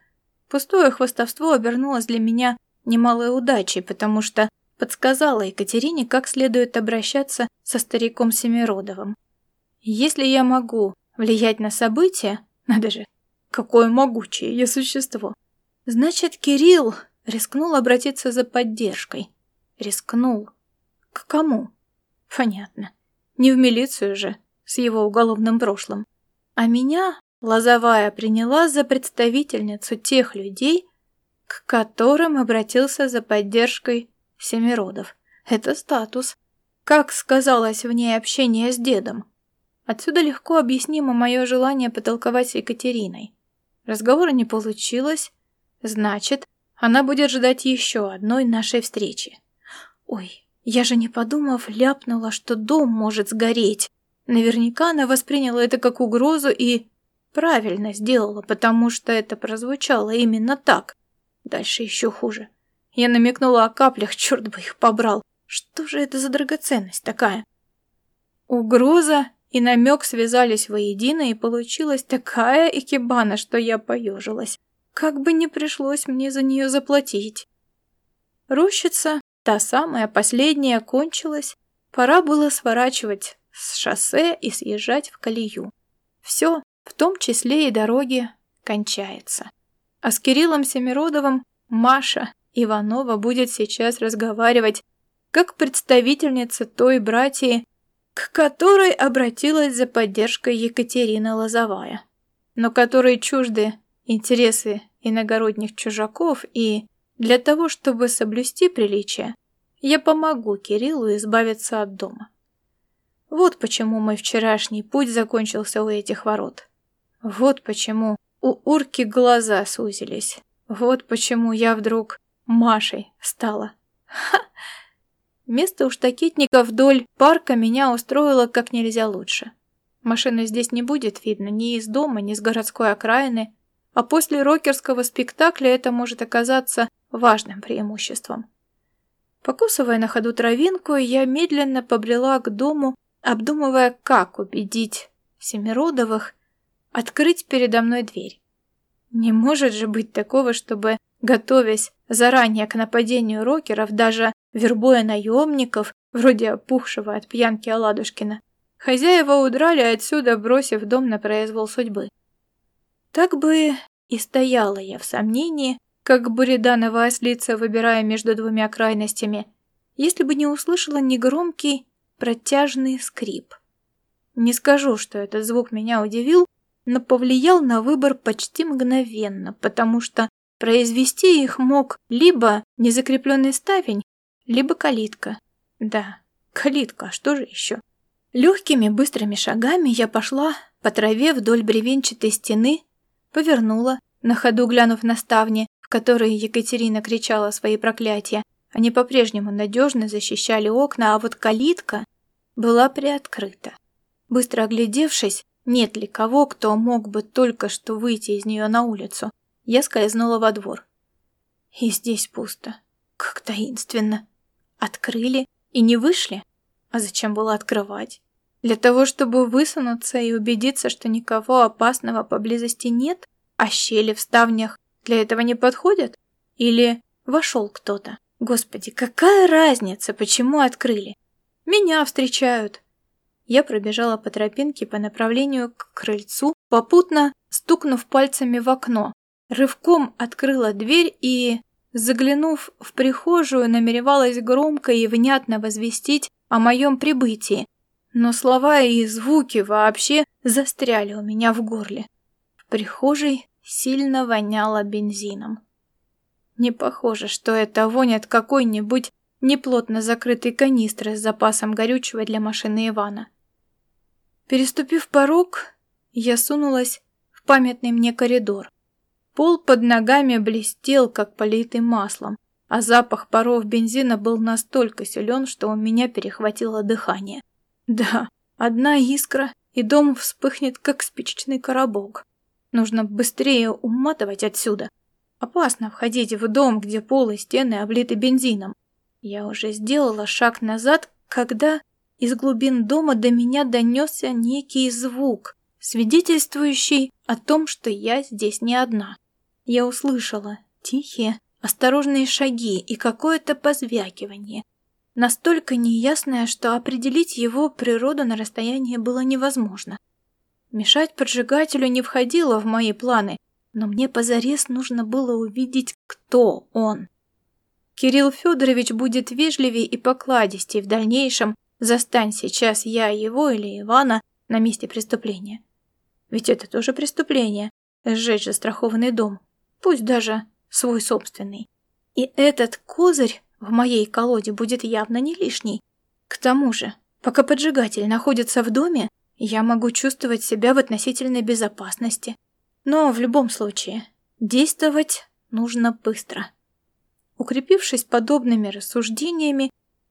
Пустое хвостовство обернулось для меня немалой удачей, потому что подсказала Екатерине, как следует обращаться со стариком Семиродовым. Если я могу влиять на события, надо же, какое могучее я существо, значит, Кирилл рискнул обратиться за поддержкой. Рискнул. К кому? Понятно. Не в милицию же, с его уголовным прошлым. А меня Лозовая приняла за представительницу тех людей, к которым обратился за поддержкой Семиродов. Это статус. Как сказалось в ней общение с дедом. Отсюда легко объяснимо мое желание потолковать с Екатериной. Разговора не получилось, значит, она будет ждать еще одной нашей встречи. Ой, я же не подумав, ляпнула, что дом может сгореть. Наверняка она восприняла это как угрозу и... Правильно сделала, потому что это прозвучало именно так. Дальше еще хуже. Я намекнула о каплях, черт бы их побрал. Что же это за драгоценность такая? Угроза и намек связались воедино, и получилась такая экибана, что я поежилась. Как бы не пришлось мне за нее заплатить. Рощица, та самая последняя, кончилась. Пора было сворачивать с шоссе и съезжать в колею. Все, в том числе и дороги, кончается. А с Кириллом Семиродовым Маша Иванова будет сейчас разговаривать как представительница той братьи, к которой обратилась за поддержкой Екатерина Лозовая, но которой чужды интересы иногородних чужаков и для того, чтобы соблюсти приличие, я помогу Кириллу избавиться от дома. Вот почему мой вчерашний путь закончился у этих ворот. Вот почему у урки глаза сузились. Вот почему я вдруг Машей стала. Ха! Место у штакетника вдоль парка меня устроило как нельзя лучше. Машины здесь не будет видно ни из дома, ни с городской окраины, а после рокерского спектакля это может оказаться важным преимуществом. Покусывая на ходу травинку, я медленно побрела к дому, обдумывая, как убедить Семиродовых открыть передо мной дверь. Не может же быть такого, чтобы, готовясь заранее к нападению рокеров, даже вербуя наемников, вроде опухшего от пьянки Аладушкина, хозяева удрали отсюда, бросив дом на произвол судьбы. Так бы и стояла я в сомнении, как буриданова ослица, выбирая между двумя крайностями, если бы не услышала негромкий, протяжный скрип. Не скажу, что этот звук меня удивил, но повлиял на выбор почти мгновенно, потому что произвести их мог либо незакрепленный ставень, либо калитка. Да, калитка, а что же еще? Легкими быстрыми шагами я пошла по траве вдоль бревенчатой стены, повернула, на ходу глянув на ставни, в которые Екатерина кричала свои проклятия. Они по-прежнему надежно защищали окна, а вот калитка была приоткрыта. Быстро оглядевшись, нет ли кого, кто мог бы только что выйти из нее на улицу, я скользнула во двор. И здесь пусто. Как таинственно. Открыли и не вышли? А зачем было открывать? Для того, чтобы высунуться и убедиться, что никого опасного поблизости нет? А щели в ставнях для этого не подходят? Или вошел кто-то? Господи, какая разница, почему открыли? Меня встречают. Я пробежала по тропинке по направлению к крыльцу, попутно стукнув пальцами в окно. Рывком открыла дверь и, заглянув в прихожую, намеревалась громко и внятно возвестить о моем прибытии, но слова и звуки вообще застряли у меня в горле. В прихожей сильно воняло бензином. Не похоже, что это вонь от какой-нибудь неплотно закрытой канистры с запасом горючего для машины Ивана. Переступив порог, я сунулась в памятный мне коридор. Пол под ногами блестел, как политый маслом, а запах паров бензина был настолько силен, что у меня перехватило дыхание. Да, одна искра, и дом вспыхнет, как спичечный коробок. Нужно быстрее уматывать отсюда. Опасно входить в дом, где пол и стены облиты бензином. Я уже сделала шаг назад, когда из глубин дома до меня донесся некий звук, свидетельствующий о том, что я здесь не одна. Я услышала тихие, осторожные шаги и какое-то позвякивание, настолько неясное, что определить его природу на расстоянии было невозможно. Мешать поджигателю не входило в мои планы, но мне позарез нужно было увидеть, кто он. Кирилл Федорович будет вежливее и покладистей в дальнейшем, застань сейчас я его или Ивана на месте преступления. Ведь это тоже преступление – сжечь застрахованный дом, пусть даже свой собственный. И этот козырь в моей колоде будет явно не лишний. К тому же, пока поджигатель находится в доме, я могу чувствовать себя в относительной безопасности. Но в любом случае, действовать нужно быстро. Укрепившись подобными рассуждениями,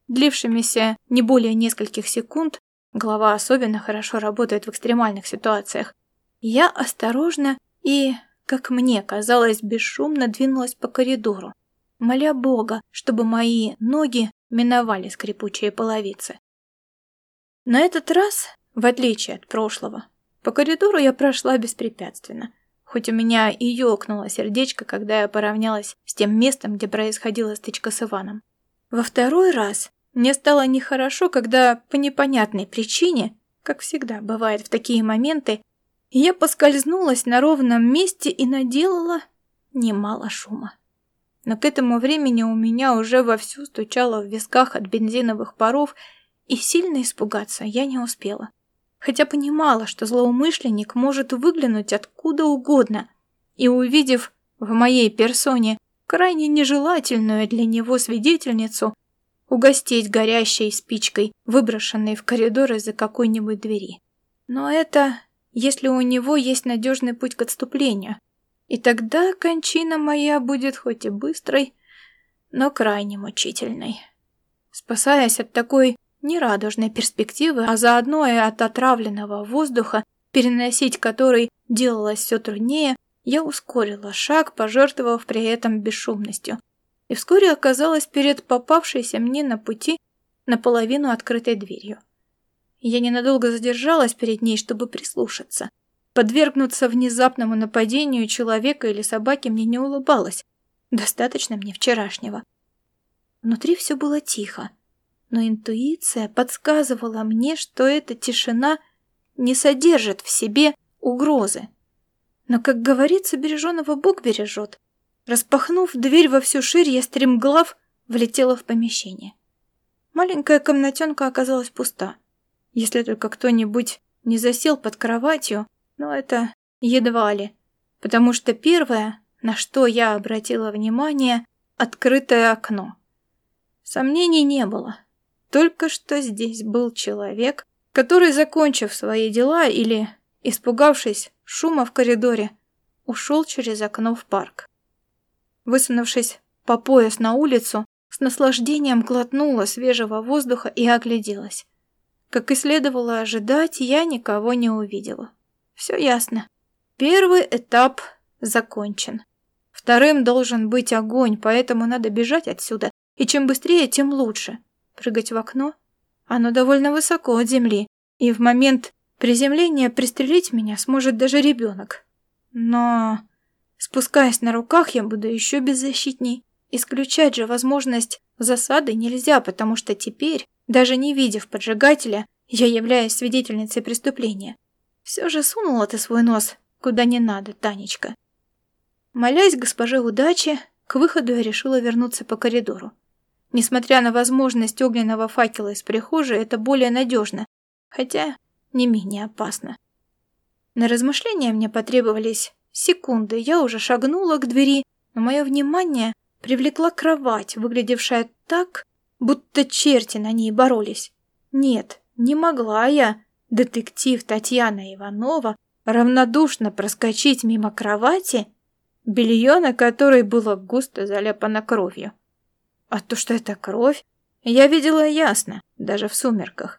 длившимися не более нескольких секунд, голова особенно хорошо работает в экстремальных ситуациях, я осторожно и, как мне казалось, бесшумно двинулась по коридору, моля Бога, чтобы мои ноги миновали скрипучие половицы. На этот раз, в отличие от прошлого, по коридору я прошла беспрепятственно, хоть у меня и ёкнуло сердечко, когда я поравнялась с тем местом, где происходила стычка с Иваном. Во второй раз мне стало нехорошо, когда по непонятной причине, как всегда бывает в такие моменты, я поскользнулась на ровном месте и наделала немало шума. Но к этому времени у меня уже вовсю стучало в висках от бензиновых паров, и сильно испугаться я не успела. Хотя понимала, что злоумышленник может выглянуть откуда угодно, и увидев в моей персоне крайне нежелательную для него свидетельницу, угостить горящей спичкой, выброшенной в коридор из-за какой-нибудь двери. Но это если у него есть надежный путь к отступлению. И тогда кончина моя будет хоть и быстрой, но крайне мучительной. Спасаясь от такой нерадужной перспективы, а заодно и от отравленного воздуха, переносить который делалось все труднее, я ускорила шаг, пожертвовав при этом бесшумностью, и вскоре оказалась перед попавшейся мне на пути наполовину открытой дверью. Я ненадолго задержалась перед ней, чтобы прислушаться. Подвергнуться внезапному нападению человека или собаки мне не улыбалось. Достаточно мне вчерашнего. Внутри все было тихо, но интуиция подсказывала мне, что эта тишина не содержит в себе угрозы. Но, как говорится, береженого Бог бережет. Распахнув дверь во всю ширь, я стремглав влетела в помещение. Маленькая комнатенка оказалась пуста. Если только кто-нибудь не засел под кроватью, но это едва ли. Потому что первое, на что я обратила внимание, открытое окно. Сомнений не было. Только что здесь был человек, который, закончив свои дела или, испугавшись шума в коридоре, ушел через окно в парк. Высунувшись по пояс на улицу, с наслаждением глотнула свежего воздуха и огляделась. Как и следовало ожидать, я никого не увидела. Все ясно. Первый этап закончен. Вторым должен быть огонь, поэтому надо бежать отсюда. И чем быстрее, тем лучше. Прыгать в окно? Оно довольно высоко от земли, и в момент приземления пристрелить меня сможет даже ребенок. Но Спускаясь на руках, я буду еще беззащитней. Исключать же возможность засады нельзя, потому что теперь, даже не видев поджигателя, я являюсь свидетельницей преступления. Все же сунула ты свой нос куда не надо, Танечка. Молясь госпоже удачи, к выходу я решила вернуться по коридору. Несмотря на возможность огненного факела из прихожей, это более надежно, хотя не менее опасно. На размышления мне потребовались секунды. Я уже шагнула к двери, но мое внимание привлекла кровать, выглядевшая так, будто черти на ней боролись. Нет, не могла я, детектив Татьяна Иванова, равнодушно проскочить мимо кровати, белье на которой было густо заляпано кровью. А то, что это кровь, я видела ясно, даже в сумерках.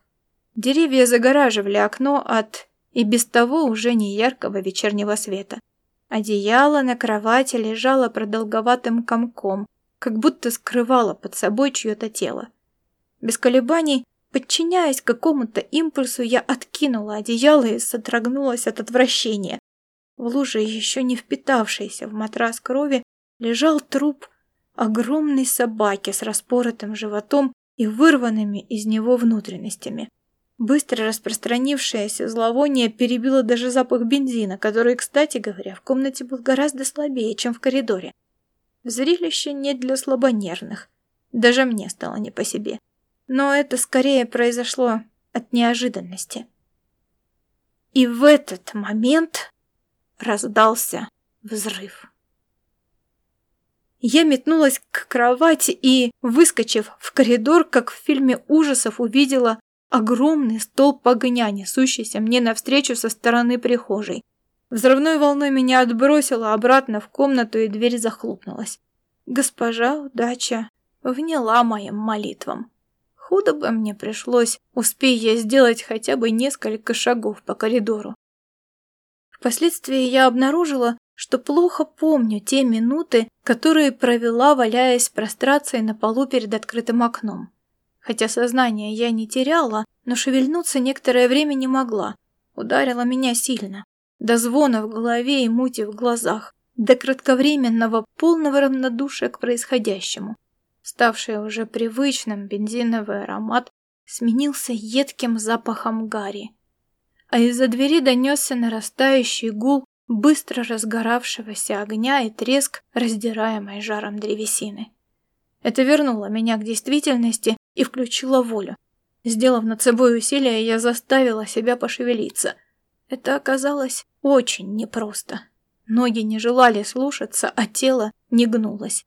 Деревья загораживали окно от и без того уже неяркого вечернего света. Одеяло на кровати лежало продолговатым комком, как будто скрывало под собой чье-то тело. Без колебаний, подчиняясь какому-то импульсу, я откинула одеяло и содрогнулась от отвращения. В луже, еще не впитавшейся в матрас крови, лежал труп огромной собаки с распоротым животом и вырванными из него внутренностями. Быстро распространившееся зловоние перебило даже запах бензина, который, кстати говоря, в комнате был гораздо слабее, чем в коридоре. Зрелище не для слабонервных. Даже мне стало не по себе. Но это скорее произошло от неожиданности. И в этот момент раздался взрыв. Я метнулась к кровати и, выскочив в коридор, как в фильме ужасов, увидела Огромный столб огня, несущийся мне навстречу со стороны прихожей. Взрывной волной меня отбросило обратно в комнату, и дверь захлопнулась. Госпожа удача вняла моим молитвам. Худо бы мне пришлось, успей я сделать хотя бы несколько шагов по коридору. Впоследствии я обнаружила, что плохо помню те минуты, которые провела, валяясь в прострации на полу перед открытым окном. Хотя сознание я не теряла, но шевельнуться некоторое время не могла. Ударила меня сильно. До звона в голове и мути в глазах. До кратковременного полного равнодушия к происходящему. Ставший уже привычным бензиновый аромат сменился едким запахом гари. А из-за двери донесся нарастающий гул быстро разгоравшегося огня и треск, раздираемой жаром древесины. Это вернуло меня к действительности и включила волю. Сделав над собой усилие, я заставила себя пошевелиться. Это оказалось очень непросто. Ноги не желали слушаться, а тело не гнулось.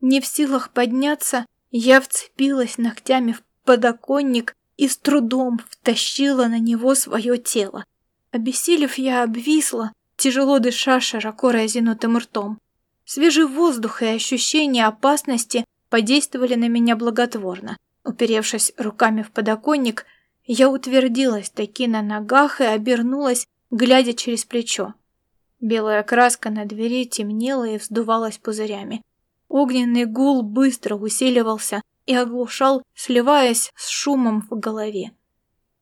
Не в силах подняться, я вцепилась ногтями в подоконник и с трудом втащила на него свое тело. Обессилев, я обвисла, тяжело дыша широко разинутым ртом. Свежий воздух и ощущение опасности подействовали на меня благотворно. Уперевшись руками в подоконник, я утвердилась таки на ногах и обернулась, глядя через плечо. Белая краска на двери темнела и вздувалась пузырями. Огненный гул быстро усиливался и оглушал, сливаясь с шумом в голове.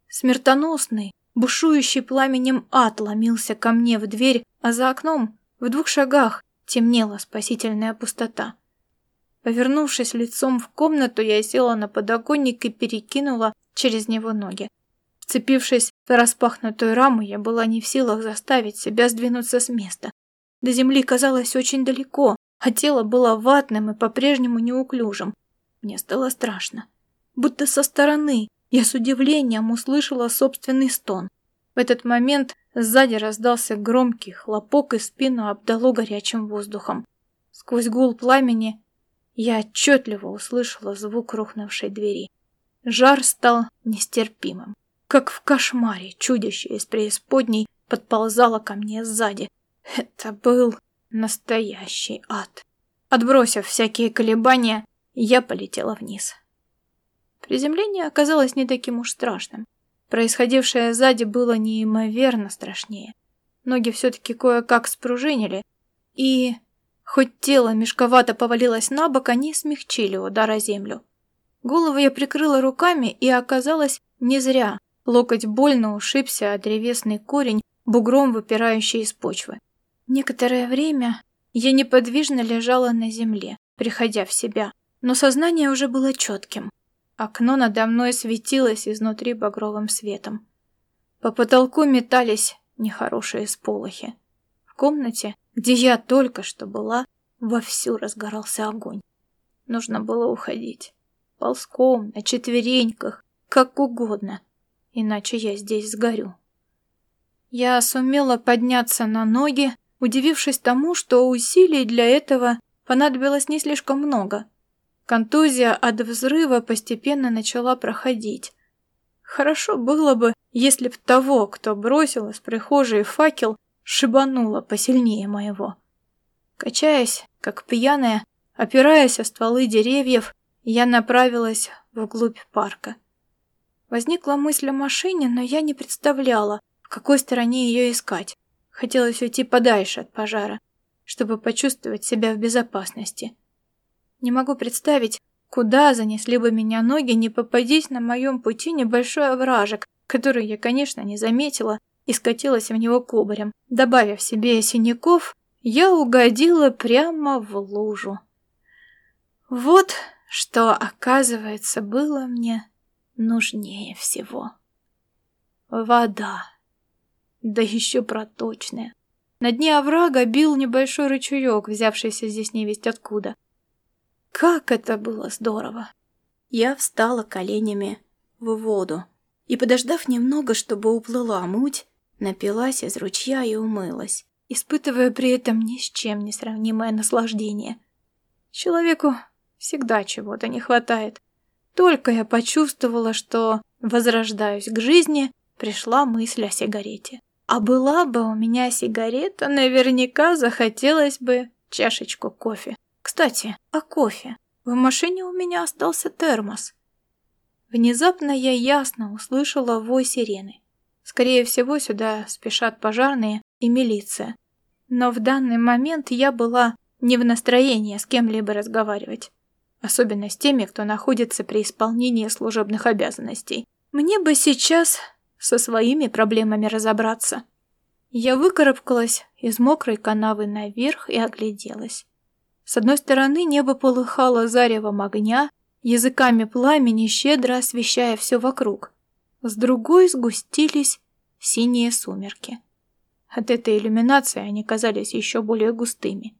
Смертоносный, бушующий пламенем ад ломился ко мне в дверь, а за окном, в двух шагах, темнела спасительная пустота. Повернувшись лицом в комнату, я села на подоконник и перекинула через него ноги. Вцепившись в распахнутую раму, я была не в силах заставить себя сдвинуться с места. До земли казалось очень далеко, а тело было ватным и по-прежнему неуклюжим. Мне стало страшно. Будто со стороны я с удивлением услышала собственный стон. В этот момент сзади раздался громкий хлопок и спину обдало горячим воздухом. Сквозь гул пламени я отчетливо услышала звук рухнувшей двери. Жар стал нестерпимым. Как в кошмаре чудище из преисподней подползало ко мне сзади. Это был настоящий ад. Отбросив всякие колебания, я полетела вниз. Приземление оказалось не таким уж страшным. Происходившее сзади было неимоверно страшнее. Ноги все-таки кое-как спружинили, и Хоть тело мешковато повалилось на бок, они смягчили удар о землю. Голову я прикрыла руками, и оказалось не зря. Локоть больно ушибся о древесный корень, бугром выпирающий из почвы. Некоторое время Я неподвижно лежала на земле, приходя в себя, но сознание уже было четким. Окно надо мной светилось изнутри багровым светом. По потолку метались нехорошие сполохи. В комнате, где я только что была, вовсю разгорался огонь. Нужно было уходить. Ползком, на четвереньках, как угодно. Иначе я здесь сгорю. Я сумела подняться на ноги, удивившись тому, что усилий для этого понадобилось не слишком много. Контузия от взрыва постепенно начала проходить. Хорошо было бы, если б того, кто бросил из прихожей факел, шибануло посильнее моего. Качаясь, как пьяная, опираясь о стволы деревьев, я направилась вглубь парка. Возникла мысль о машине, но я не представляла, в какой стороне ее искать. Хотелось уйти подальше от пожара, чтобы почувствовать себя в безопасности. Не могу представить, куда занесли бы меня ноги, не попадись на моем пути небольшой овражек, который я, конечно, не заметила, и скатилась в него кубарем. Добавив себе синяков, я угодила прямо в лужу. Вот что, оказывается, было мне нужнее всего. Вода. Да еще проточная. На дне оврага бил небольшой рычаек, взявшийся здесь невесть откуда. Как это было здорово! Я встала коленями в воду и, подождав немного, чтобы уплыла муть, напилась из ручья и умылась, испытывая при этом ни с чем не сравнимое наслаждение. Человеку всегда чего-то не хватает. Только я почувствовала, что возрождаюсь к жизни, пришла мысль о сигарете. А была бы у меня сигарета, наверняка захотелось бы чашечку кофе. Кстати, о кофе. В машине у меня остался термос. Внезапно я ясно услышала вой сирены. Скорее всего, сюда спешат пожарные и милиция. Но в данный момент я была не в настроении с кем-либо разговаривать особенно с теми, кто находится при исполнении служебных обязанностей. Мне бы сейчас со своими проблемами разобраться. Я выкарабкалась из мокрой канавы наверх и огляделась. С одной стороны небо полыхало заревом огня, языками пламени щедро освещая все вокруг. С другой сгустились синие сумерки. От этой иллюминации они казались еще более густыми.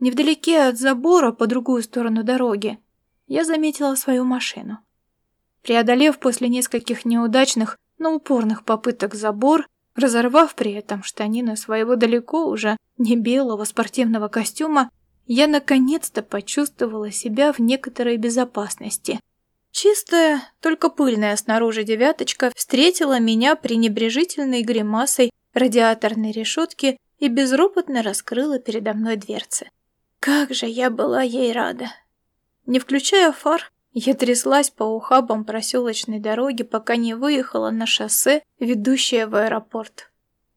Невдалеке от забора, по другую сторону дороги, я заметила свою машину. Преодолев после нескольких неудачных, но упорных попыток забор, разорвав при этом штанины своего далеко уже не белого спортивного костюма, я наконец-то почувствовала себя в некоторой безопасности. Чистая, только пыльная снаружи девяточка встретила меня пренебрежительной гримасой радиаторной решетки и безропотно раскрыла передо мной дверцы. Как же я была ей рада. Не включая фар, я тряслась по ухабам проселочной дороги, пока не выехала на шоссе, ведущее в аэропорт.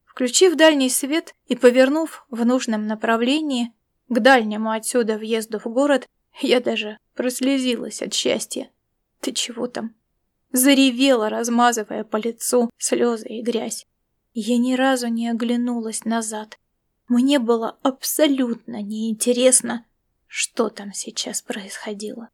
Включив дальний свет и повернув в нужном направлении, к дальнему отсюда въезду в город, я даже прослезилась от счастья. Ты чего там? Заревела, размазывая по лицу слезы и грязь. Я ни разу не оглянулась назад, мне было абсолютно неинтересно, что там сейчас происходило.